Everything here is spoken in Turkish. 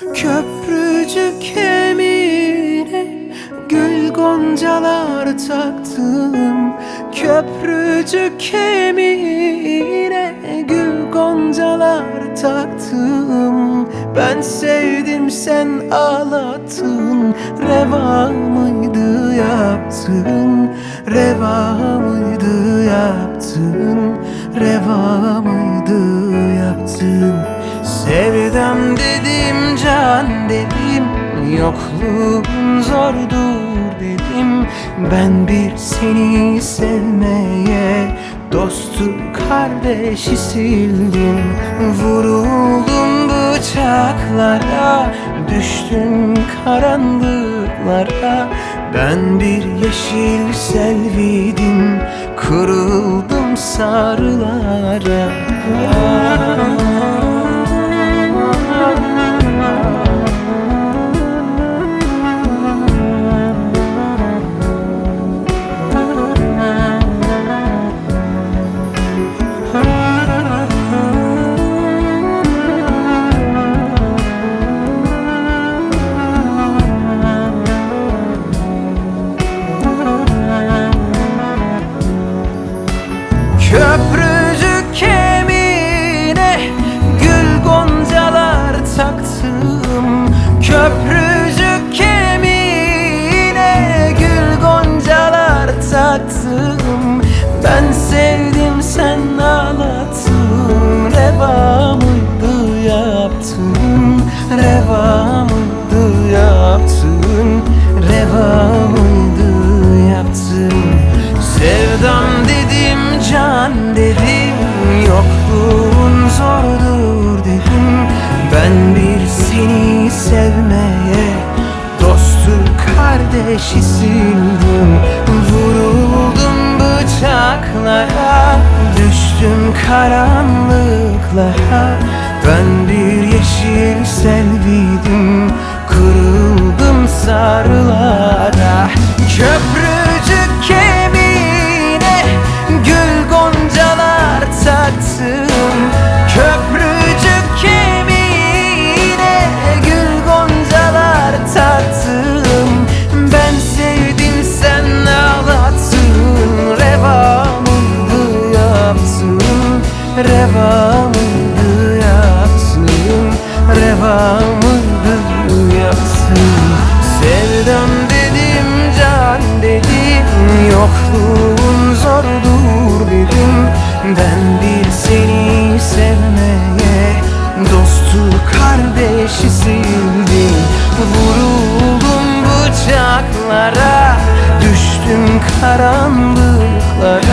Köprücük kemiğine Gül goncalar taktım. Köprücük kemiğine Gül goncalar taktım. Ben sevdim sen ağlattın. Reva mıydı yaptın? Reva mıydı yaptın? Reva mıydı Sevdam dedim can dedim Yokluğun zordur dedim. Ben bir seni sevmeye Dostu kardeşi sildim. Vuruldum bıçaklara Düştüm karanlıklara. Ben bir yeşil selviydim Kırıldım sarılara. Köprücük Ben sevdim sen ağlattın. Reva mıydı yaptın. Reva mıydı yaptın. Reva mıydı yaptın. Sevdam dedim can dedim. Yokluğun zordur dedim. Ben bir seni sevmeye Dostu kardeşi sildim bıçaklara Düştüm karanlıklara. Ben bir yeşil selviydim Kırıldım sarılara yaptın Reva mıydı yaptın Reva mıydı yaptın Sevdam dedim can dedim Yokluğun zordur dedim. Ben bir seni sevmeye Dostu kardeşi sildim. Vuruldum bıçaklara Düştüm karanlığa